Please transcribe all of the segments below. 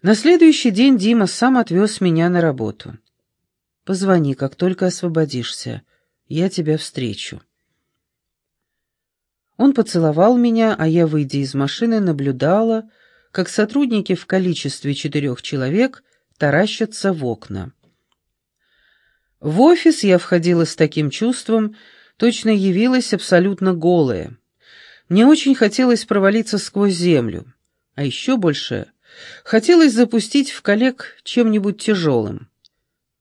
На следующий день Дима сам отвез меня на работу. «Позвони, как только освободишься. Я тебя встречу». Он поцеловал меня, а я, выйдя из машины, наблюдала, как сотрудники в количестве четырех человек таращатся в окна. В офис я входила с таким чувством, точно явилась абсолютно голая. Мне очень хотелось провалиться сквозь землю, а еще больше хотелось запустить в коллег чем-нибудь тяжелым.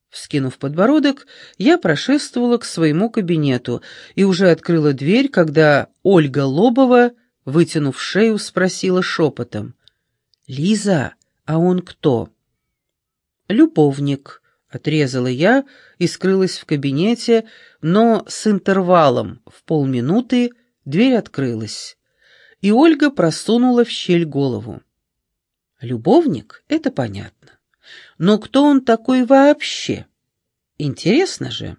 Вскинув подбородок, я прошествовала к своему кабинету и уже открыла дверь, когда Ольга Лобова, вытянув шею, спросила шепотом. «Лиза, а он кто?» «Любовник», — отрезала я и скрылась в кабинете, но с интервалом в полминуты дверь открылась, и Ольга просунула в щель голову. «Любовник — это понятно. Но кто он такой вообще? Интересно же».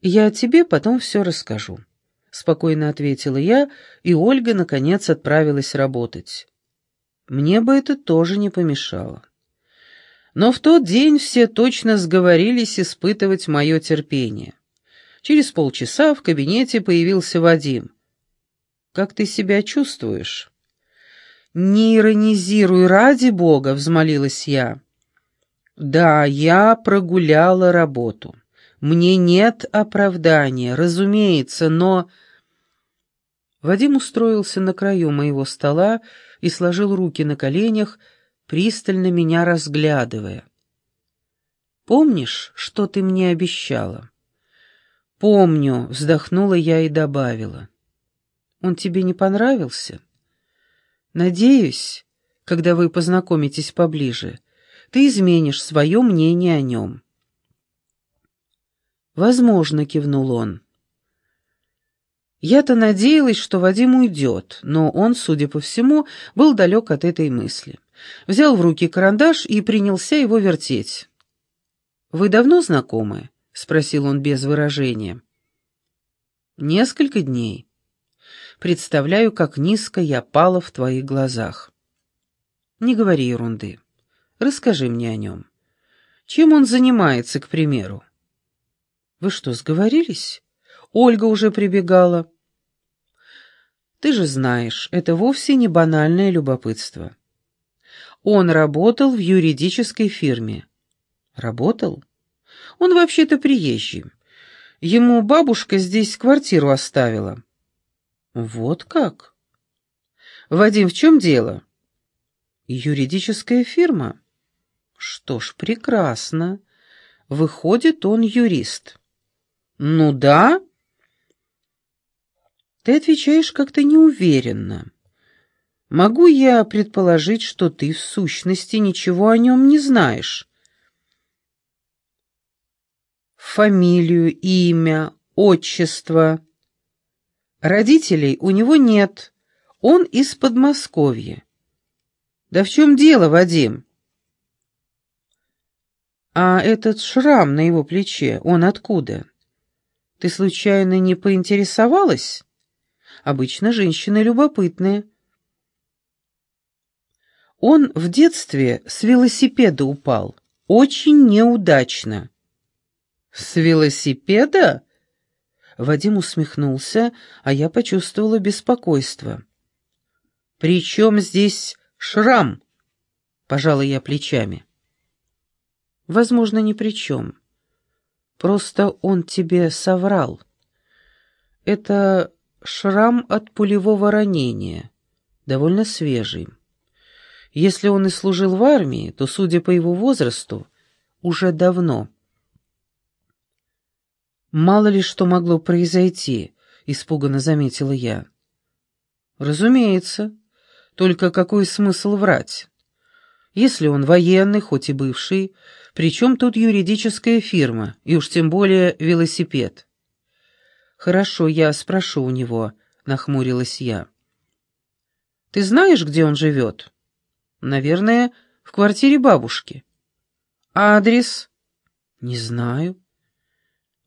«Я тебе потом все расскажу», — спокойно ответила я, и Ольга, наконец, отправилась работать. Мне бы это тоже не помешало. Но в тот день все точно сговорились испытывать мое терпение. Через полчаса в кабинете появился Вадим. «Как ты себя чувствуешь?» «Не иронизируй ради бога», — взмолилась я. «Да, я прогуляла работу. Мне нет оправдания, разумеется, но...» Вадим устроился на краю моего стола и сложил руки на коленях, пристально меня разглядывая. «Помнишь, что ты мне обещала?» «Помню», — вздохнула я и добавила. «Он тебе не понравился?» «Надеюсь, когда вы познакомитесь поближе, ты изменишь свое мнение о нем». «Возможно», — кивнул он. Я-то надеялась, что Вадим уйдет, но он, судя по всему, был далек от этой мысли взял в руки карандаш и принялся его вертеть. «Вы давно знакомы?» — спросил он без выражения. «Несколько дней. Представляю, как низко я пала в твоих глазах. Не говори ерунды. Расскажи мне о нем. Чем он занимается, к примеру?» «Вы что, сговорились?» Ольга уже прибегала. «Ты же знаешь, это вовсе не банальное любопытство. Он работал в юридической фирме. Работал? Он вообще-то приезжий. Ему бабушка здесь квартиру оставила. Вот как? Вадим, в чем дело? Юридическая фирма. Что ж, прекрасно. Выходит, он юрист. Ну да. Ты отвечаешь как-то неуверенно. Могу я предположить, что ты в сущности ничего о нем не знаешь? Фамилию, имя, отчество. Родителей у него нет. Он из Подмосковья. Да в чем дело, Вадим? А этот шрам на его плече, он откуда? Ты случайно не поинтересовалась? Обычно женщины любопытные. Он в детстве с велосипеда упал. Очень неудачно. «С велосипеда?» Вадим усмехнулся, а я почувствовала беспокойство. «При чем здесь шрам?» — пожала я плечами. «Возможно, ни при чем. Просто он тебе соврал. Это шрам от пулевого ранения, довольно свежий. Если он и служил в армии, то, судя по его возрасту, уже давно. «Мало ли что могло произойти», — испуганно заметила я. «Разумеется. Только какой смысл врать? Если он военный, хоть и бывший, причем тут юридическая фирма, и уж тем более велосипед?» «Хорошо, я спрошу у него», — нахмурилась я. «Ты знаешь, где он живет?» Наверное, в квартире бабушки. Адрес? Не знаю.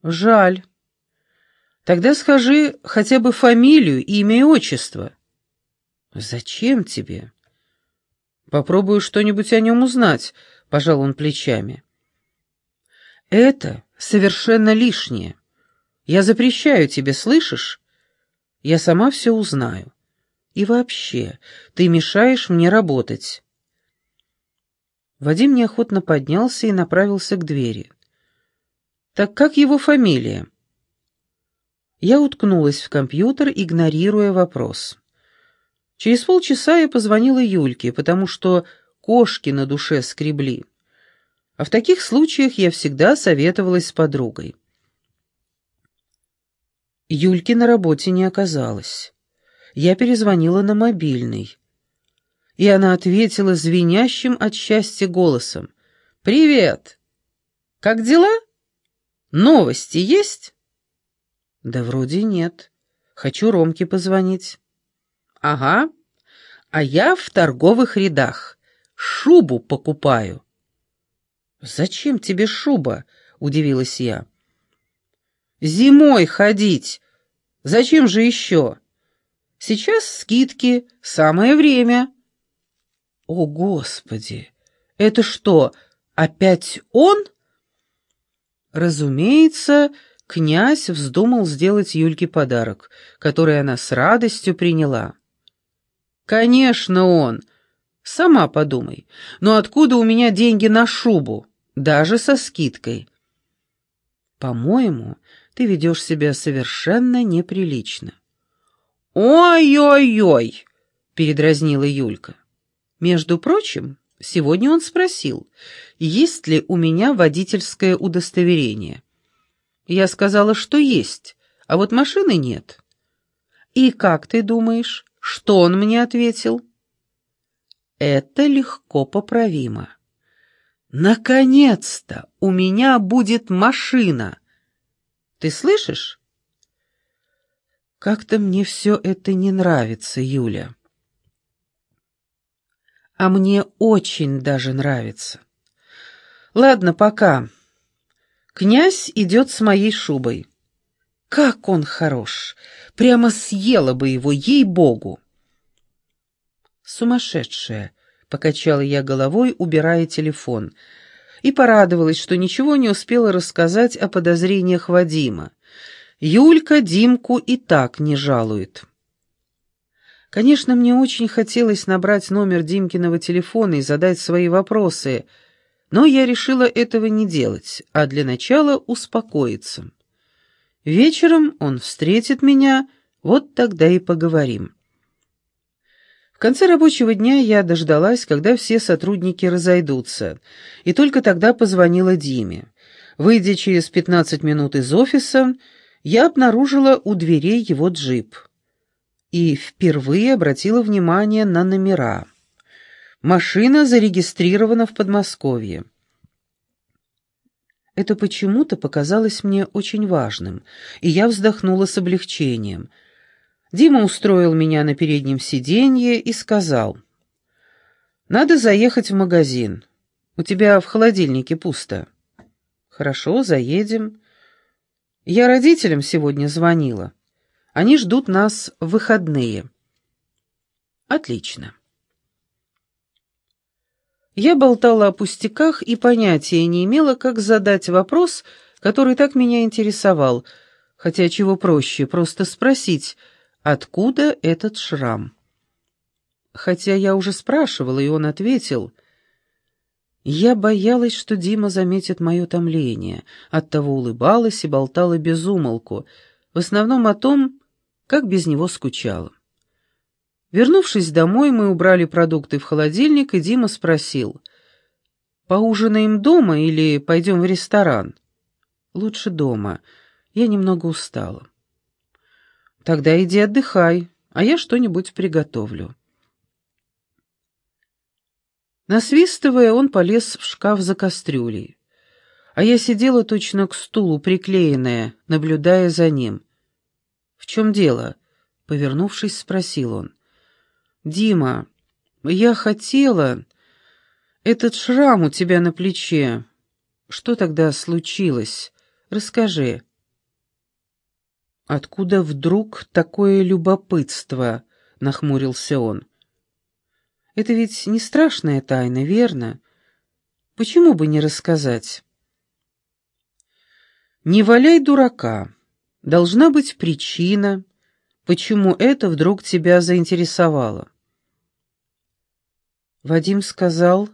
Жаль. Тогда скажи хотя бы фамилию, имя и отчество. Зачем тебе? Попробую что-нибудь о нем узнать, пожал он плечами. Это совершенно лишнее. Я запрещаю тебе, слышишь? Я сама все узнаю. И вообще, ты мешаешь мне работать. Вадим неохотно поднялся и направился к двери. «Так как его фамилия?» Я уткнулась в компьютер, игнорируя вопрос. Через полчаса я позвонила Юльке, потому что кошки на душе скребли. А в таких случаях я всегда советовалась с подругой. Юльки на работе не оказалось. Я перезвонила на мобильный. И она ответила звенящим от счастья голосом. «Привет! Как дела? Новости есть?» «Да вроде нет. Хочу Ромке позвонить». «Ага. А я в торговых рядах. Шубу покупаю». «Зачем тебе шуба?» — удивилась я. «Зимой ходить. Зачем же еще? Сейчас скидки, самое время». «О, Господи! Это что, опять он?» Разумеется, князь вздумал сделать Юльке подарок, который она с радостью приняла. «Конечно он! Сама подумай, но откуда у меня деньги на шубу, даже со скидкой?» «По-моему, ты ведешь себя совершенно неприлично». «Ой-ой-ой!» — передразнила Юлька. «Между прочим, сегодня он спросил, есть ли у меня водительское удостоверение. Я сказала, что есть, а вот машины нет. И как ты думаешь, что он мне ответил? Это легко поправимо. Наконец-то у меня будет машина. Ты слышишь? Как-то мне все это не нравится, Юля. А мне очень даже нравится. Ладно, пока. Князь идет с моей шубой. Как он хорош! Прямо съела бы его, ей-богу! Сумасшедшая! Покачала я головой, убирая телефон, и порадовалась, что ничего не успела рассказать о подозрениях Вадима. Юлька Димку и так не жалует. Конечно, мне очень хотелось набрать номер Димкиного телефона и задать свои вопросы — но я решила этого не делать, а для начала успокоиться. Вечером он встретит меня, вот тогда и поговорим. В конце рабочего дня я дождалась, когда все сотрудники разойдутся, и только тогда позвонила Диме. Выйдя через 15 минут из офиса, я обнаружила у дверей его джип. И впервые обратила внимание на номера. Машина зарегистрирована в Подмосковье. Это почему-то показалось мне очень важным, и я вздохнула с облегчением. Дима устроил меня на переднем сиденье и сказал, «Надо заехать в магазин. У тебя в холодильнике пусто». «Хорошо, заедем». Я родителям сегодня звонила. Они ждут нас в выходные. «Отлично». Я болтала о пустяках и понятия не имела, как задать вопрос, который так меня интересовал, хотя чего проще, просто спросить, откуда этот шрам. Хотя я уже спрашивала, и он ответил. Я боялась, что Дима заметит мое томление, оттого улыбалась и болтала без умолку, в основном о том, как без него скучала. Вернувшись домой, мы убрали продукты в холодильник, и Дима спросил, «Поужинаем дома или пойдем в ресторан?» «Лучше дома. Я немного устала». «Тогда иди отдыхай, а я что-нибудь приготовлю». Насвистывая, он полез в шкаф за кастрюлей, а я сидела точно к стулу, приклеенная, наблюдая за ним. «В чем дело?» — повернувшись, спросил он. «Дима, я хотела... Этот шрам у тебя на плече. Что тогда случилось? Расскажи». «Откуда вдруг такое любопытство?» — нахмурился он. Это ведь не страшная тайна, верно? Почему бы не рассказать? Не валяй дурака. Должна быть причина, почему это вдруг тебя заинтересовало. Вадим сказал,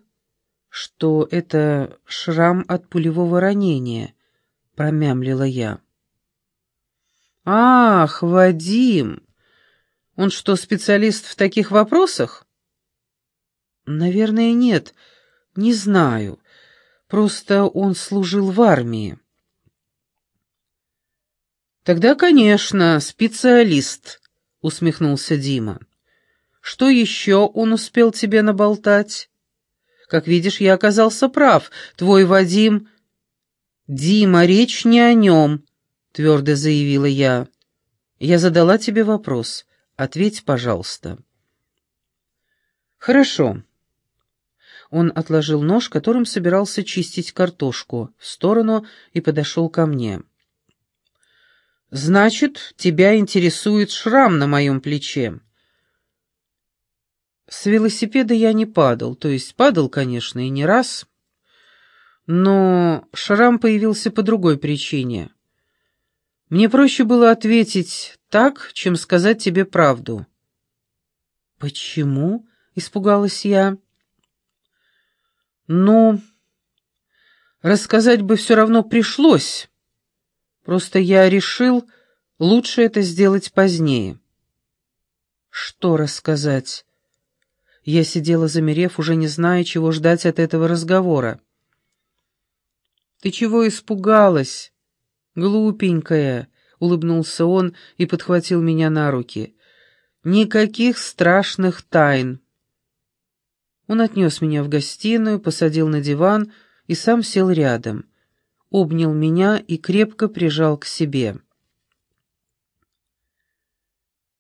что это шрам от пулевого ранения, промямлила я. Ах, Вадим! Он что, специалист в таких вопросах? Наверное, нет. Не знаю. Просто он служил в армии. Тогда, конечно, специалист, усмехнулся Дима. Что еще он успел тебе наболтать? Как видишь, я оказался прав. Твой Вадим... Дима, речь не о нем, твердо заявила я. Я задала тебе вопрос. Ответь, пожалуйста. Хорошо. Он отложил нож, которым собирался чистить картошку, в сторону и подошел ко мне. «Значит, тебя интересует шрам на моем плече?» С велосипеда я не падал, то есть падал, конечно, и не раз, но шрам появился по другой причине. Мне проще было ответить так, чем сказать тебе правду. «Почему?» — испугалась я. «Ну, рассказать бы все равно пришлось. Просто я решил, лучше это сделать позднее». «Что рассказать?» Я сидела замерев, уже не зная, чего ждать от этого разговора. «Ты чего испугалась? Глупенькая!» — улыбнулся он и подхватил меня на руки. «Никаких страшных тайн!» Он отнес меня в гостиную, посадил на диван и сам сел рядом, обнял меня и крепко прижал к себе.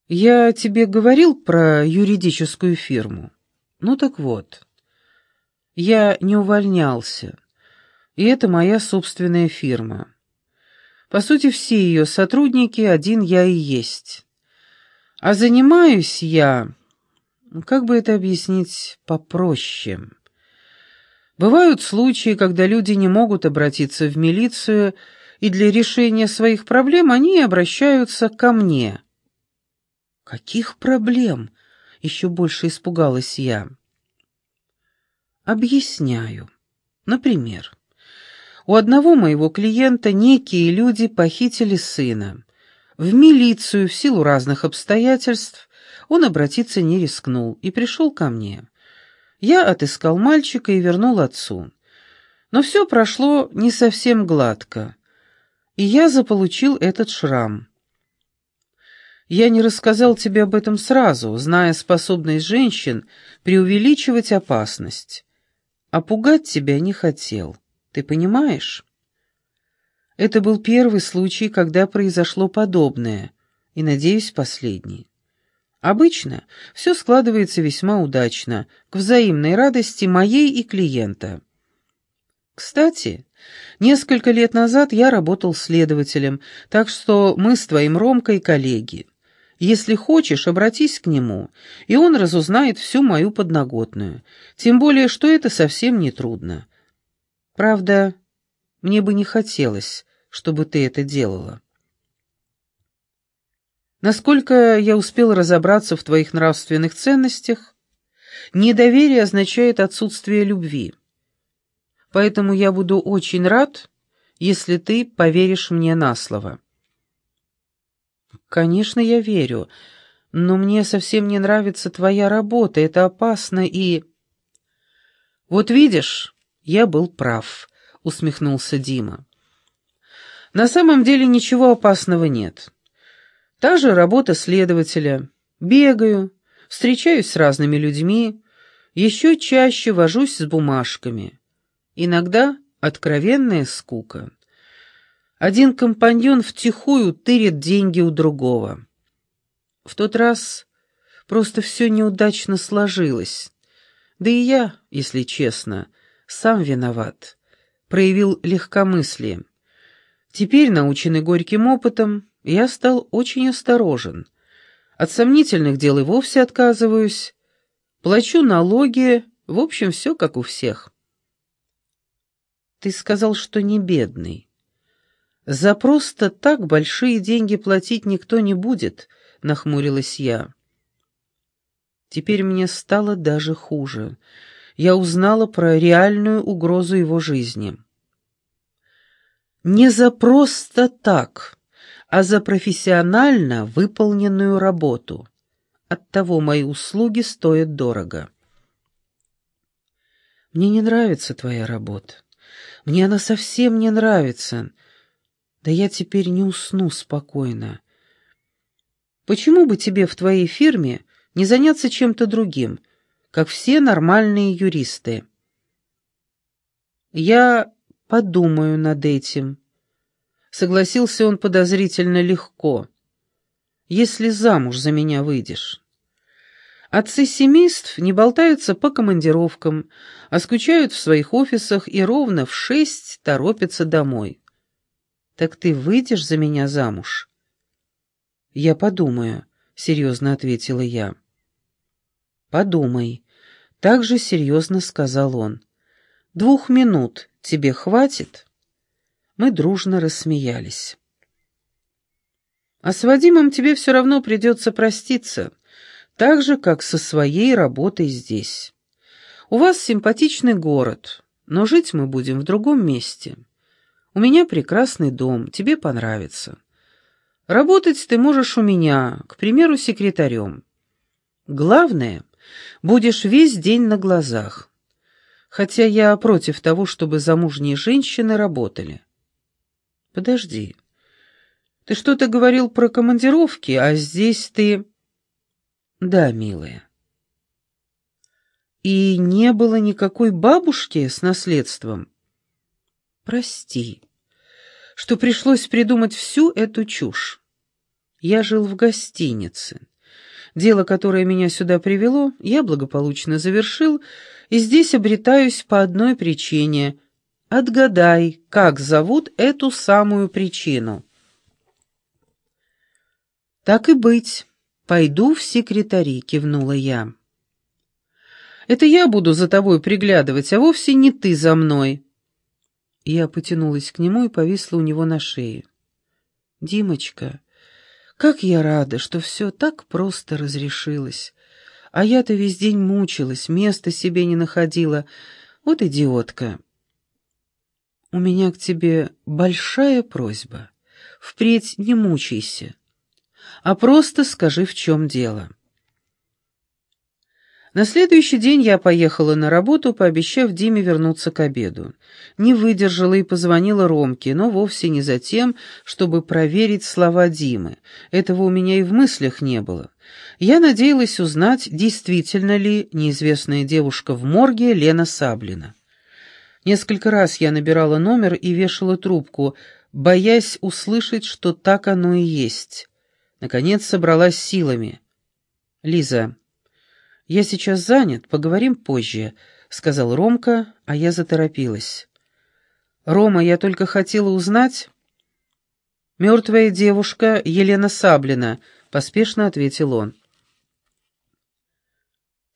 «Я тебе говорил про юридическую фирму? Ну так вот, я не увольнялся, и это моя собственная фирма. По сути, все ее сотрудники один я и есть. А занимаюсь я как бы это объяснить попроще? Бывают случаи, когда люди не могут обратиться в милицию, и для решения своих проблем они обращаются ко мне. «Каких проблем?» — еще больше испугалась я. «Объясняю. Например, у одного моего клиента некие люди похитили сына. В милицию в силу разных обстоятельств он обратиться не рискнул и пришел ко мне. Я отыскал мальчика и вернул отцу. Но все прошло не совсем гладко, и я заполучил этот шрам. Я не рассказал тебе об этом сразу, зная способность женщин преувеличивать опасность. А пугать тебя не хотел. Ты понимаешь? Это был первый случай, когда произошло подобное, и, надеюсь, последний. Обычно все складывается весьма удачно, к взаимной радости моей и клиента. Кстати, несколько лет назад я работал следователем, так что мы с твоим Ромкой коллеги. Если хочешь, обратись к нему, и он разузнает всю мою подноготную, тем более, что это совсем не трудно. Правда, мне бы не хотелось, чтобы ты это делала. Насколько я успел разобраться в твоих нравственных ценностях, недоверие означает отсутствие любви. Поэтому я буду очень рад, если ты поверишь мне на слово. Конечно, я верю, но мне совсем не нравится твоя работа, это опасно и... Вот видишь, я был прав, усмехнулся Дима. На самом деле ничего опасного нет. Та же работа следователя. Бегаю, встречаюсь с разными людьми, еще чаще вожусь с бумажками. Иногда откровенная скука. Один компаньон втихую тырит деньги у другого. В тот раз просто все неудачно сложилось. Да и я, если честно, сам виноват. Проявил легкомыслие. Теперь, наученный горьким опытом, я стал очень осторожен. От сомнительных дел и вовсе отказываюсь. Плачу налоги, в общем, все как у всех. Ты сказал, что не бедный. За просто так большие деньги платить никто не будет, нахмурилась я. Теперь мне стало даже хуже. Я узнала про реальную угрозу его жизни. Не за просто так, а за профессионально выполненную работу. Оттого мои услуги стоят дорого. Мне не нравится твоя работа. Мне она совсем не нравится. Да я теперь не усну спокойно. Почему бы тебе в твоей фирме не заняться чем-то другим, как все нормальные юристы? Я подумаю над этим. Согласился он подозрительно легко если замуж за меня выйдешь. Отцы семейств не болтаются по командировкам, а скучают в своих офисах и ровно в шесть торопятся домой. Так ты выйдешь за меня замуж? Я подумаю, серьезно ответила я. Подумай, так же серьезно сказал он. Двух минут тебе хватит? Мы дружно рассмеялись. А с Вадимом тебе все равно придется проститься, так же, как со своей работой здесь. У вас симпатичный город, но жить мы будем в другом месте. У меня прекрасный дом, тебе понравится. Работать ты можешь у меня, к примеру, секретарем. Главное, будешь весь день на глазах. Хотя я против того, чтобы замужние женщины работали. Подожди. Ты что-то говорил про командировки, а здесь ты...» «Да, милая». «И не было никакой бабушки с наследством?» «Прости, что пришлось придумать всю эту чушь. Я жил в гостинице. Дело, которое меня сюда привело, я благополучно завершил, и здесь обретаюсь по одной причине. Отгадай, как зовут эту самую причину». «Так и быть, пойду в секретари», — кивнула я. «Это я буду за тобой приглядывать, а вовсе не ты за мной». Я потянулась к нему и повисла у него на шее. «Димочка, как я рада, что все так просто разрешилось. А я-то весь день мучилась, места себе не находила. Вот идиотка». «У меня к тебе большая просьба. Впредь не мучайся а просто скажи, в чем дело». На следующий день я поехала на работу, пообещав Диме вернуться к обеду. Не выдержала и позвонила Ромке, но вовсе не за тем, чтобы проверить слова Димы. Этого у меня и в мыслях не было. Я надеялась узнать, действительно ли неизвестная девушка в морге Лена Саблина. Несколько раз я набирала номер и вешала трубку, боясь услышать, что так оно и есть. Наконец собралась силами. «Лиза, я сейчас занят, поговорим позже», — сказал Ромка, а я заторопилась. «Рома, я только хотела узнать...» «Мертвая девушка Елена Саблина», — поспешно ответил он.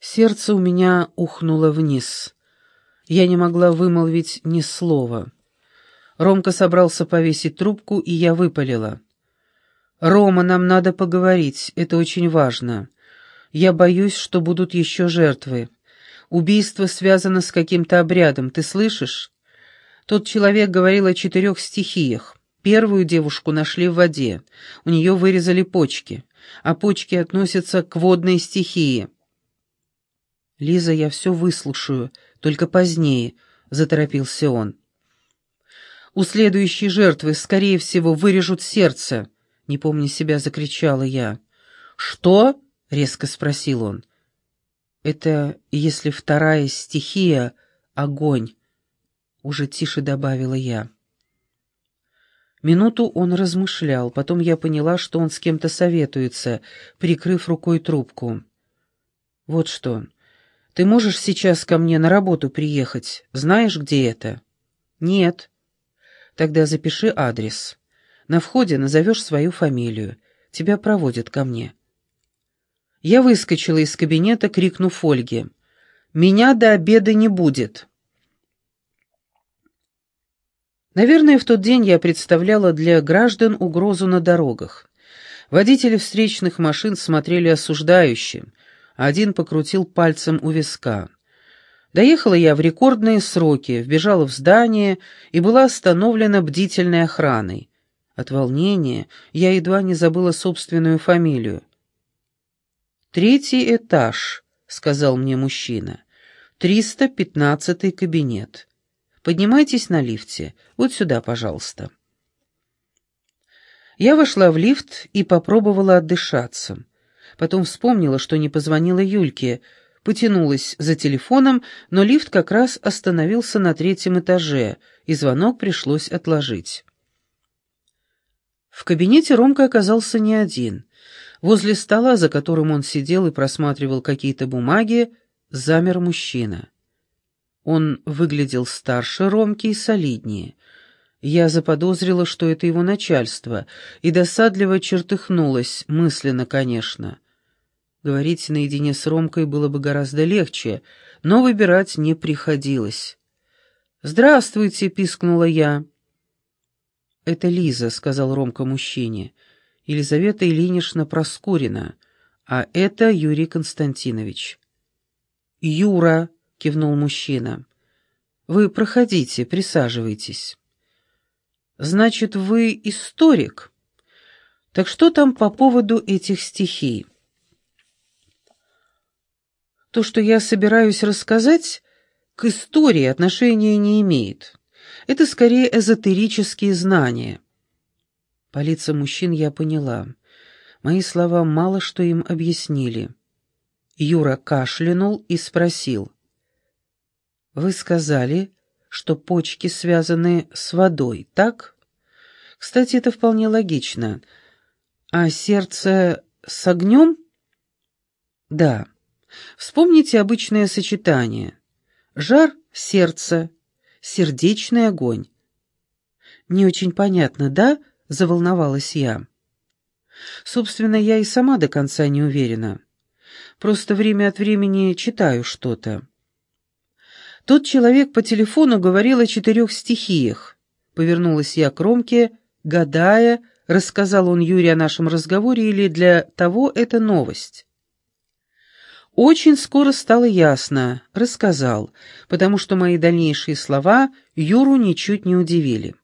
Сердце у меня ухнуло вниз. Я не могла вымолвить ни слова. Ромка собрался повесить трубку, и я выпалила. «Рома, нам надо поговорить, это очень важно. Я боюсь, что будут еще жертвы. Убийство связано с каким-то обрядом, ты слышишь? Тот человек говорил о четырех стихиях. Первую девушку нашли в воде, у нее вырезали почки, а почки относятся к водной стихии». «Лиза, я все выслушаю, только позднее», — заторопился он. «У следующей жертвы, скорее всего, вырежут сердце». Не помня себя, закричала я. «Что?» — резко спросил он. «Это если вторая стихия — огонь», — уже тише добавила я. Минуту он размышлял, потом я поняла, что он с кем-то советуется, прикрыв рукой трубку. «Вот что, ты можешь сейчас ко мне на работу приехать? Знаешь, где это?» «Нет». «Тогда запиши адрес». На входе назовешь свою фамилию. Тебя проводят ко мне». Я выскочила из кабинета, крикнув Ольге. «Меня до обеда не будет!» Наверное, в тот день я представляла для граждан угрозу на дорогах. Водители встречных машин смотрели осуждающе, а один покрутил пальцем у виска. Доехала я в рекордные сроки, вбежала в здание и была остановлена бдительной охраной. От волнения я едва не забыла собственную фамилию. «Третий этаж», — сказал мне мужчина. «Триста пятнадцатый кабинет. Поднимайтесь на лифте. Вот сюда, пожалуйста». Я вошла в лифт и попробовала отдышаться. Потом вспомнила, что не позвонила Юльке, потянулась за телефоном, но лифт как раз остановился на третьем этаже, и звонок пришлось отложить. В кабинете Ромка оказался не один. Возле стола, за которым он сидел и просматривал какие-то бумаги, замер мужчина. Он выглядел старше Ромки и солиднее. Я заподозрила, что это его начальство, и досадливо чертыхнулась, мысленно, конечно. Говорить наедине с Ромкой было бы гораздо легче, но выбирать не приходилось. «Здравствуйте!» — пискнула я. «Это Лиза», — сказал Ромка мужчине. Елизавета Ильинична Проскурина, а это Юрий Константинович. «Юра», — кивнул мужчина, — «вы проходите, присаживайтесь». «Значит, вы историк? Так что там по поводу этих стихий?» «То, что я собираюсь рассказать, к истории отношения не имеет. Это скорее эзотерические знания». По лицам мужчин я поняла. Мои слова мало что им объяснили. Юра кашлянул и спросил. «Вы сказали, что почки связаны с водой, так? Кстати, это вполне логично. А сердце с огнем?» «Да. Вспомните обычное сочетание. Жар — сердце, сердечный огонь. Не очень понятно, да?» — заволновалась я. Собственно, я и сама до конца не уверена. Просто время от времени читаю что-то. Тот человек по телефону говорил о четырех стихиях. Повернулась я к Ромке, гадая, рассказал он Юре о нашем разговоре или для того это новость. Очень скоро стало ясно, рассказал, потому что мои дальнейшие слова Юру ничуть не удивили.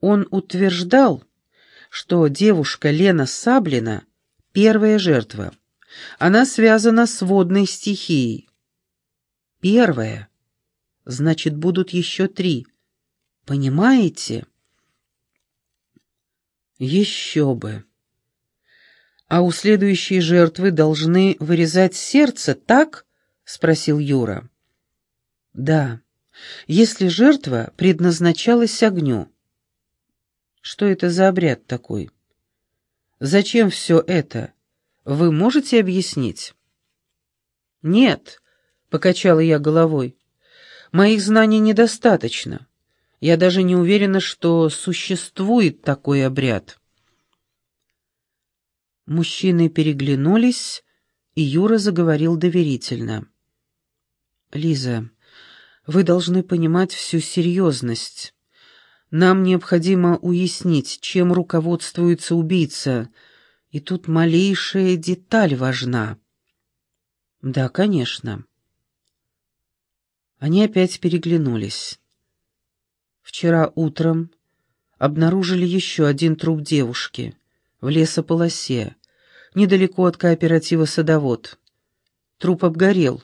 Он утверждал, что девушка Лена Саблина — первая жертва. Она связана с водной стихией. Первая. Значит, будут еще три. Понимаете? Еще бы. А у следующей жертвы должны вырезать сердце, так? Спросил Юра. Да, если жертва предназначалась огню. Что это за обряд такой? Зачем все это? Вы можете объяснить? Нет, покачала я головой. Моих знаний недостаточно. Я даже не уверена, что существует такой обряд. Мужчины переглянулись, и Юра заговорил доверительно. «Лиза, вы должны понимать всю серьезность. Нам необходимо уяснить, чем руководствуется убийца, и тут малейшая деталь важна. Да, конечно. Они опять переглянулись. Вчера утром обнаружили еще один труп девушки в лесополосе, недалеко от кооператива «Садовод». Труп обгорел,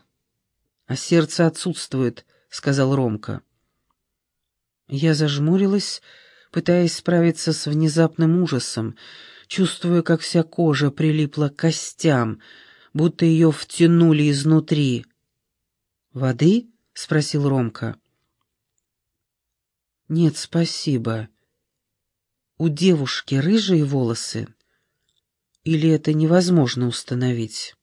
а сердце отсутствует, — сказал Ромка. Я зажмурилась, пытаясь справиться с внезапным ужасом, чувствуя, как вся кожа прилипла к костям, будто ее втянули изнутри. «Воды?» — спросил Ромка. «Нет, спасибо. У девушки рыжие волосы? Или это невозможно установить?»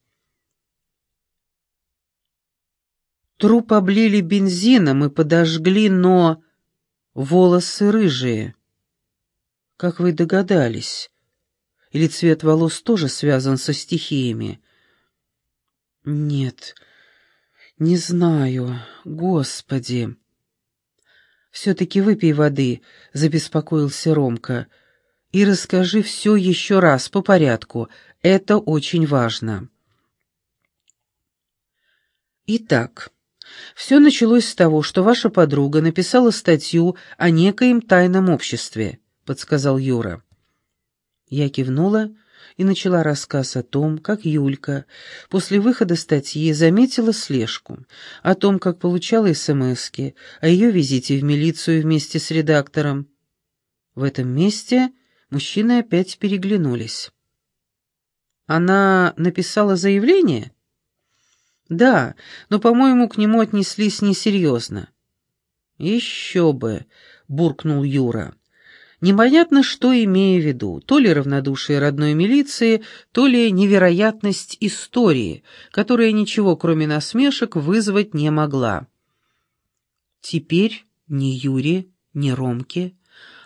Труп облили бензином и подожгли, но... Волосы рыжие. Как вы догадались? Или цвет волос тоже связан со стихиями? Нет, не знаю, господи. Все-таки выпей воды, забеспокоился Ромка. И расскажи все еще раз по порядку, это очень важно. Итак, все началось с того, что ваша подруга написала статью о некоем тайном обществе, подсказал Юра. Я кивнула и начала рассказ о том, как Юлька после выхода статьи заметила слежку, о том, как получала СМСки, о ее визите в милицию вместе с редактором. В этом месте мужчины опять переглянулись. «Она написала заявление?» «Да, но, по-моему, к нему отнеслись несерьезно». «Еще бы», — буркнул Юра. Непонятно, что имея в виду, то ли равнодушие родной милиции, то ли невероятность истории, которая ничего, кроме насмешек, вызвать не могла. Теперь ни Юре, ни Ромке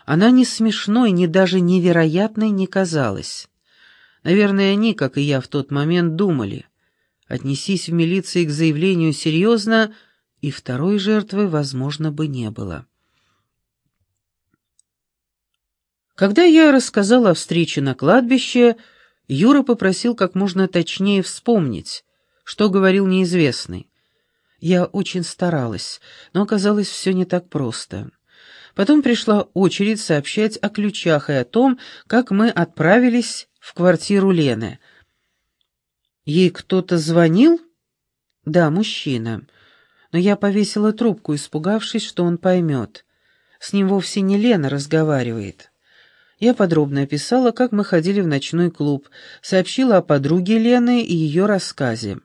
она ни смешной, ни даже невероятной не казалась. Наверное, они, как и я в тот момент, думали. Отнесись в милиции к заявлению серьезно, и второй жертвы, возможно, бы не было. Когда я рассказала о встрече на кладбище, Юра попросил как можно точнее вспомнить, что говорил неизвестный. Я очень старалась, но оказалось все не так просто. Потом пришла очередь сообщать о ключах и о том, как мы отправились в квартиру Лены. Ей кто-то звонил? Да, мужчина. Но я повесила трубку, испугавшись, что он поймет. С ним вовсе не Лена разговаривает. Я подробно описала, как мы ходили в ночной клуб, сообщила о подруге Лены и ее рассказе.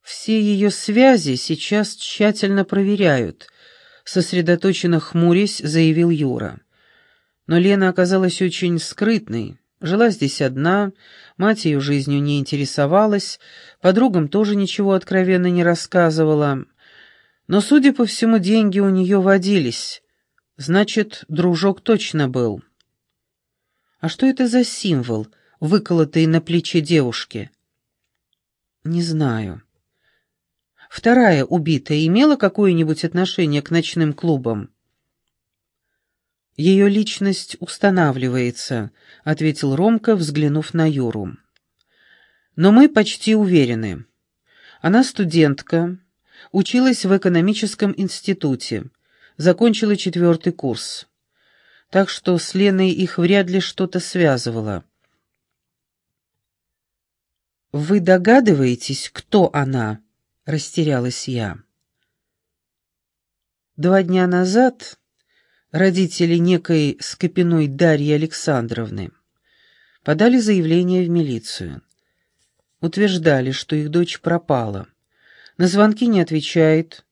Все ее связи сейчас тщательно проверяют, сосредоточенно хмурясь, заявил Юра. Но Лена оказалась очень скрытной, жила здесь одна, мать ее жизнью не интересовалась, подругам тоже ничего откровенно не рассказывала. Но, судя по всему, деньги у нее водились, Значит, дружок точно был. А что это за символ, выколотый на плече девушки? Не знаю. Вторая убитая имела какое-нибудь отношение к ночным клубам? Ее личность устанавливается, ответил Ромка, взглянув на Юру. Но мы почти уверены. Она студентка, училась в экономическом институте закончила четвертый курс. Так что с Леной их вряд ли что-то связывало. «Вы догадываетесь, кто она?» — растерялась я. Два дня назад родители некой Скопиной Дарьи Александровны подали заявление в милицию. Утверждали, что их дочь пропала. На звонки не отвечает,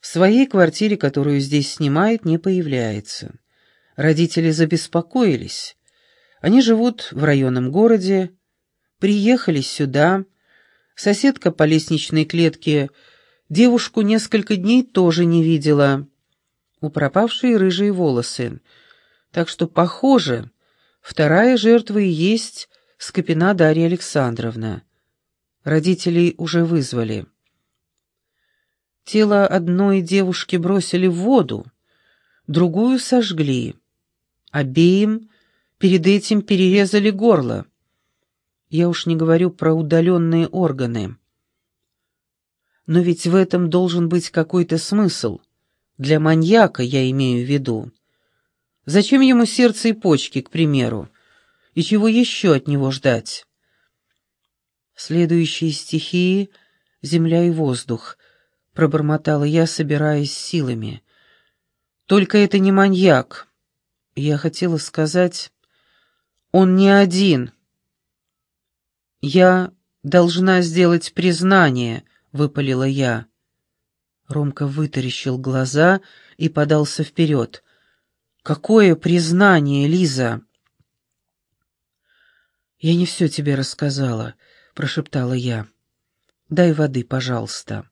в своей квартире, которую здесь снимает, не появляется. Родители забеспокоились. Они живут в районном городе, приехали сюда. Соседка по лестничной клетке девушку несколько дней тоже не видела. У пропавшей рыжие волосы. Так что, похоже, вторая жертва и есть Скопина Дарья Александровна. Родителей уже вызвали. Тело одной девушки бросили в воду, другую сожгли. Обеим перед этим перерезали горло. Я уж не говорю про удаленные органы. Но ведь в этом должен быть какой-то смысл. Для маньяка я имею в виду. Зачем ему сердце и почки, к примеру? И чего еще от него ждать? Следующие стихии — земля и воздух —— пробормотала я, собираясь силами. «Только это не маньяк. Я хотела сказать, он не один. Я должна сделать признание», — выпалила я. Ромка вытаращил глаза и подался вперед. «Какое признание, Лиза?» «Я не все тебе рассказала», — прошептала я. «Дай воды, пожалуйста».